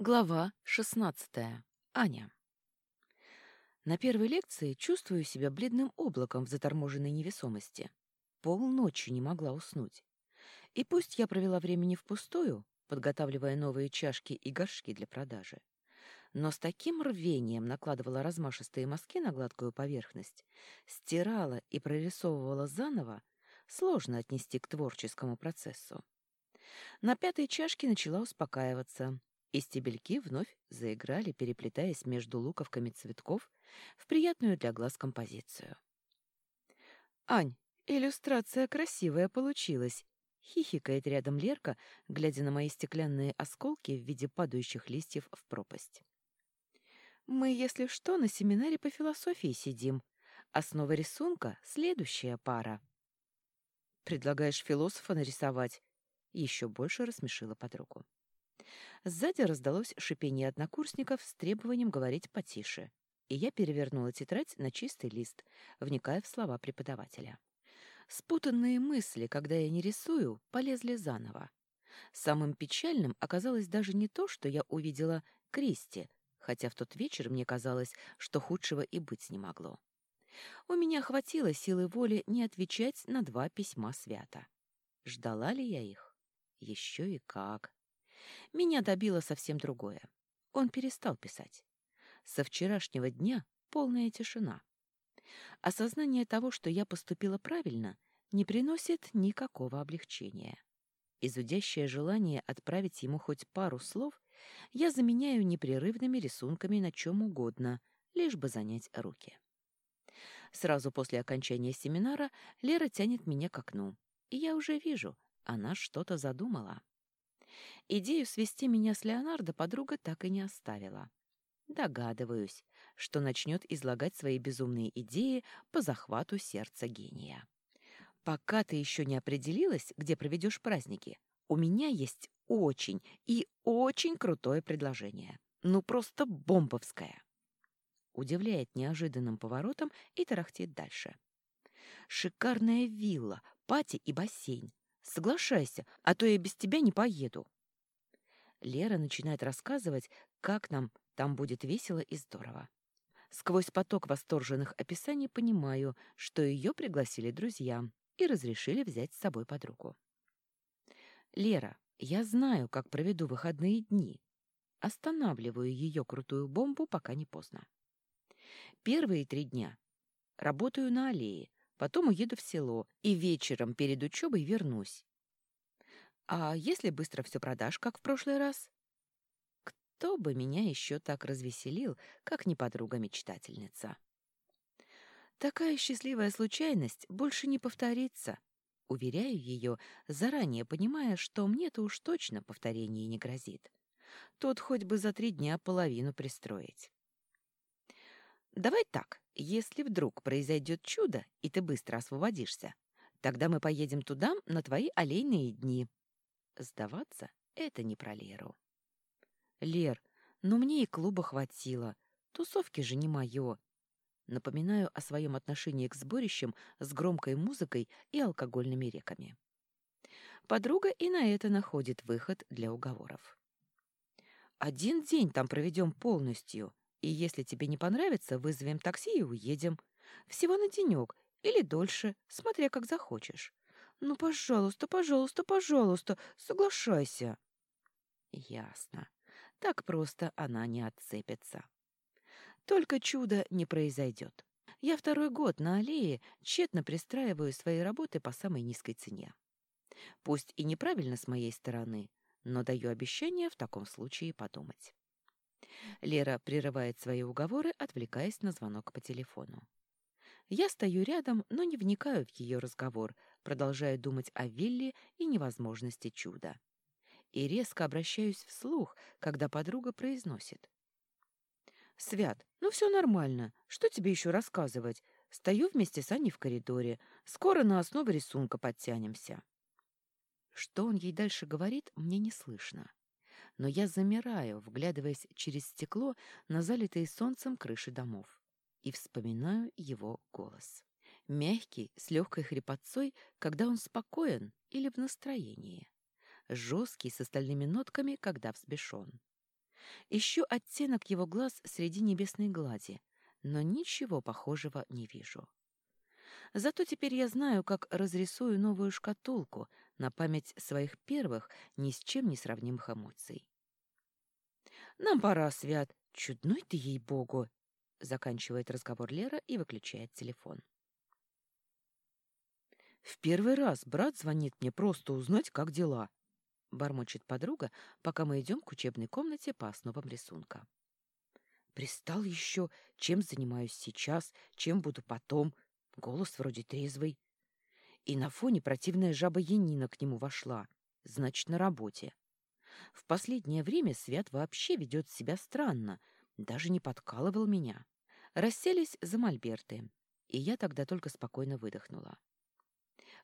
Глава шестнадцатая. Аня. На первой лекции чувствую себя бледным облаком в заторможенной невесомости. Полночи не могла уснуть. И пусть я провела времени впустую, подготавливая новые чашки и горшки для продажи, но с таким рвением накладывала размашистые мазки на гладкую поверхность, стирала и прорисовывала заново, сложно отнести к творческому процессу. На пятой чашке начала успокаиваться, и стебельки вновь заиграли, переплетаясь между луковками цветков в приятную для глаз композицию. «Ань, иллюстрация красивая получилась!» — хихикает рядом Лерка, глядя на мои стеклянные осколки в виде падающих листьев в пропасть. «Мы, если что, на семинаре по философии сидим. Основа рисунка — следующая пара». «Предлагаешь философа нарисовать?» Еще больше рассмешила подругу. Сзади раздалось шипение однокурсников с требованием говорить потише, и я перевернула тетрадь на чистый лист, вникая в слова преподавателя. Спутанные мысли, когда я не рисую, полезли заново. Самым печальным оказалось даже не то, что я увидела Кристи, хотя в тот вечер мне казалось, что худшего и быть не могло. У меня хватило силы воли не отвечать на два письма свята. Ждала ли я их? Еще и как. Меня добило совсем другое. Он перестал писать. Со вчерашнего дня полная тишина. Осознание того, что я поступила правильно, не приносит никакого облегчения. Изудящее желание отправить ему хоть пару слов я заменяю непрерывными рисунками на чем угодно, лишь бы занять руки. Сразу после окончания семинара Лера тянет меня к окну, и я уже вижу, она что-то задумала. Идею свести меня с Леонардо подруга так и не оставила. Догадываюсь, что начнет излагать свои безумные идеи по захвату сердца гения. Пока ты еще не определилась, где проведешь праздники, у меня есть очень и очень крутое предложение. Ну, просто бомбовское. Удивляет неожиданным поворотом и тарахтит дальше. Шикарная вилла, пати и бассейн. Соглашайся, а то я без тебя не поеду. Лера начинает рассказывать, как нам там будет весело и здорово. Сквозь поток восторженных описаний понимаю, что ее пригласили друзья и разрешили взять с собой подругу. «Лера, я знаю, как проведу выходные дни. Останавливаю ее крутую бомбу, пока не поздно. Первые три дня работаю на аллее, потом уеду в село и вечером перед учебой вернусь. А если быстро все продашь, как в прошлый раз? Кто бы меня еще так развеселил, как не подруга-мечтательница? Такая счастливая случайность больше не повторится. Уверяю ее, заранее понимая, что мне-то уж точно повторение не грозит. Тут хоть бы за три дня половину пристроить. Давай так, если вдруг произойдет чудо, и ты быстро освободишься, тогда мы поедем туда на твои олейные дни. Сдаваться — это не про Леру. Лер, но мне и клуба хватило. Тусовки же не мое. Напоминаю о своем отношении к сборищам с громкой музыкой и алкогольными реками. Подруга и на это находит выход для уговоров. Один день там проведем полностью, и если тебе не понравится, вызовем такси и уедем. Всего на денек или дольше, смотря как захочешь. Ну, пожалуйста, пожалуйста, пожалуйста, соглашайся. Ясно. Так просто она не отцепится. Только чудо не произойдет. Я второй год на аллее тщетно пристраиваю свои работы по самой низкой цене. Пусть и неправильно с моей стороны, но даю обещание в таком случае подумать. Лера прерывает свои уговоры, отвлекаясь на звонок по телефону. Я стою рядом, но не вникаю в ее разговор, продолжая думать о Вилле и невозможности чуда. И резко обращаюсь вслух, когда подруга произносит. «Свят, ну все нормально. Что тебе еще рассказывать? Стою вместе с Аней в коридоре. Скоро на основе рисунка подтянемся». Что он ей дальше говорит, мне не слышно. Но я замираю, вглядываясь через стекло на залитые солнцем крыши домов и вспоминаю его голос. Мягкий, с легкой хрипотцой, когда он спокоен или в настроении. Жесткий, с остальными нотками, когда взбешен. Ищу оттенок его глаз среди небесной глади, но ничего похожего не вижу. Зато теперь я знаю, как разрисую новую шкатулку на память своих первых ни с чем не сравнимых эмоций. «Нам пора, Свят. Чудной ты, ей-богу!» Заканчивает разговор Лера и выключает телефон. «В первый раз брат звонит мне просто узнать, как дела», — бормочет подруга, пока мы идем к учебной комнате по основам рисунка. «Пристал еще, чем занимаюсь сейчас, чем буду потом. Голос вроде трезвый. И на фоне противная жаба Янина к нему вошла, значит, на работе. В последнее время Свят вообще ведет себя странно, даже не подкалывал меня. Расселись за мольберты, и я тогда только спокойно выдохнула.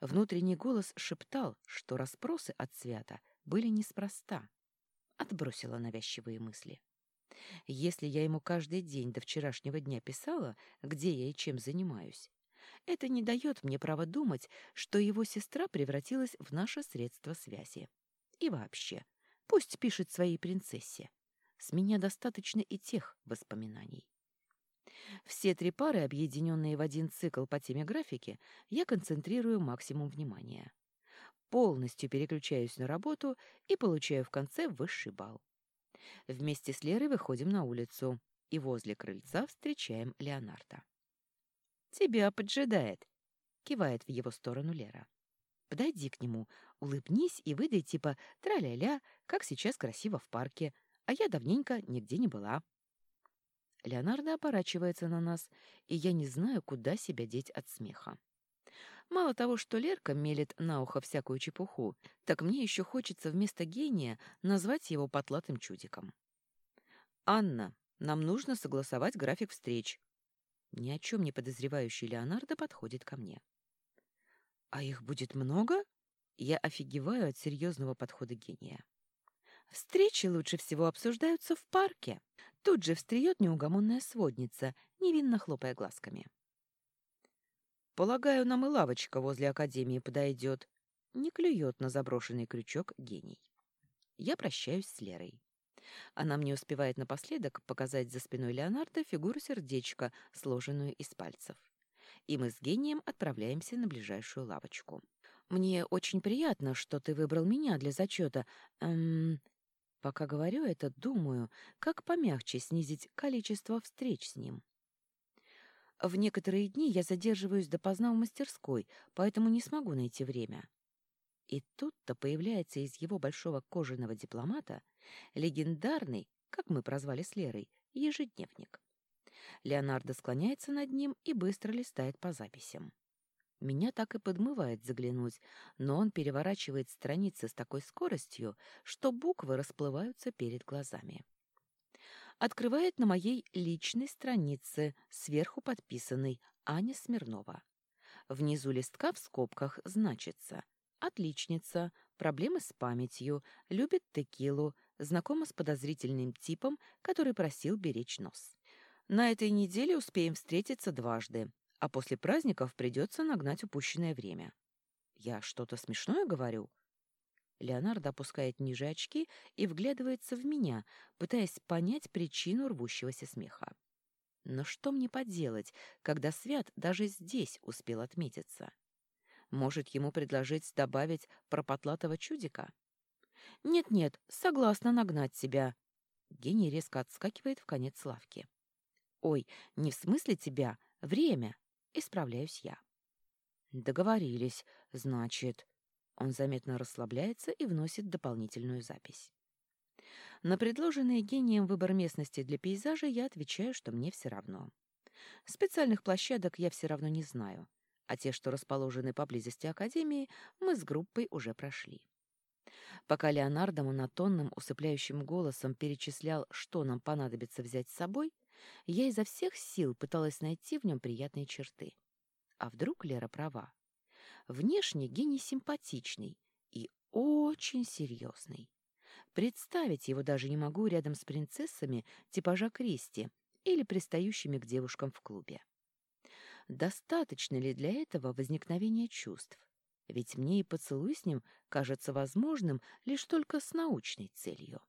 Внутренний голос шептал, что расспросы от Свята были неспроста. Отбросила навязчивые мысли. Если я ему каждый день до вчерашнего дня писала, где я и чем занимаюсь, это не дает мне права думать, что его сестра превратилась в наше средство связи. И вообще, Пусть пишет своей принцессе. С меня достаточно и тех воспоминаний. Все три пары, объединенные в один цикл по теме графики, я концентрирую максимум внимания. Полностью переключаюсь на работу и получаю в конце высший балл. Вместе с Лерой выходим на улицу и возле крыльца встречаем Леонарда. «Тебя поджидает», — кивает в его сторону Лера. Подойди к нему, улыбнись и выдай типа «тра-ля-ля», как сейчас красиво в парке, а я давненько нигде не была. Леонардо оборачивается на нас, и я не знаю, куда себя деть от смеха. Мало того, что Лерка мелет на ухо всякую чепуху, так мне еще хочется вместо гения назвать его потлатым чудиком. «Анна, нам нужно согласовать график встреч». Ни о чем не подозревающий Леонардо подходит ко мне. А их будет много? Я офигеваю от серьезного подхода гения. Встречи лучше всего обсуждаются в парке. Тут же встреет неугомонная сводница, невинно хлопая глазками. Полагаю, нам и лавочка возле академии подойдет. Не клюет на заброшенный крючок гений. Я прощаюсь с Лерой. Она мне успевает напоследок показать за спиной Леонардо фигуру сердечка, сложенную из пальцев и мы с гением отправляемся на ближайшую лавочку. «Мне очень приятно, что ты выбрал меня для зачета. Эм... Пока говорю это, думаю, как помягче снизить количество встреч с ним. В некоторые дни я задерживаюсь допоздна в мастерской, поэтому не смогу найти время. И тут-то появляется из его большого кожаного дипломата легендарный, как мы прозвали с Лерой, ежедневник. Леонардо склоняется над ним и быстро листает по записям. Меня так и подмывает заглянуть, но он переворачивает страницы с такой скоростью, что буквы расплываются перед глазами. Открывает на моей личной странице, сверху подписанной Аня Смирнова. Внизу листка в скобках значится «Отличница, проблемы с памятью, любит текилу, знакома с подозрительным типом, который просил беречь нос». На этой неделе успеем встретиться дважды, а после праздников придется нагнать упущенное время. Я что-то смешное говорю? Леонардо опускает ниже очки и вглядывается в меня, пытаясь понять причину рвущегося смеха. Но что мне поделать, когда Свят даже здесь успел отметиться? Может, ему предложить добавить про потлатого чудика? Нет-нет, согласна нагнать себя. Гений резко отскакивает в конец лавки. Ой, не в смысле тебя, время. Исправляюсь я. Договорились, значит. Он заметно расслабляется и вносит дополнительную запись. На предложенный гением выбор местности для пейзажа я отвечаю, что мне все равно. Специальных площадок я все равно не знаю, а те, что расположены поблизости Академии, мы с группой уже прошли. Пока Леонардо монотонным усыпляющим голосом перечислял, что нам понадобится взять с собой, я изо всех сил пыталась найти в нем приятные черты. А вдруг Лера права? Внешне гений симпатичный и очень серьезный. Представить его даже не могу рядом с принцессами типажа Кристи или пристающими к девушкам в клубе. Достаточно ли для этого возникновения чувств? Ведь мне и поцелуй с ним кажется возможным лишь только с научной целью.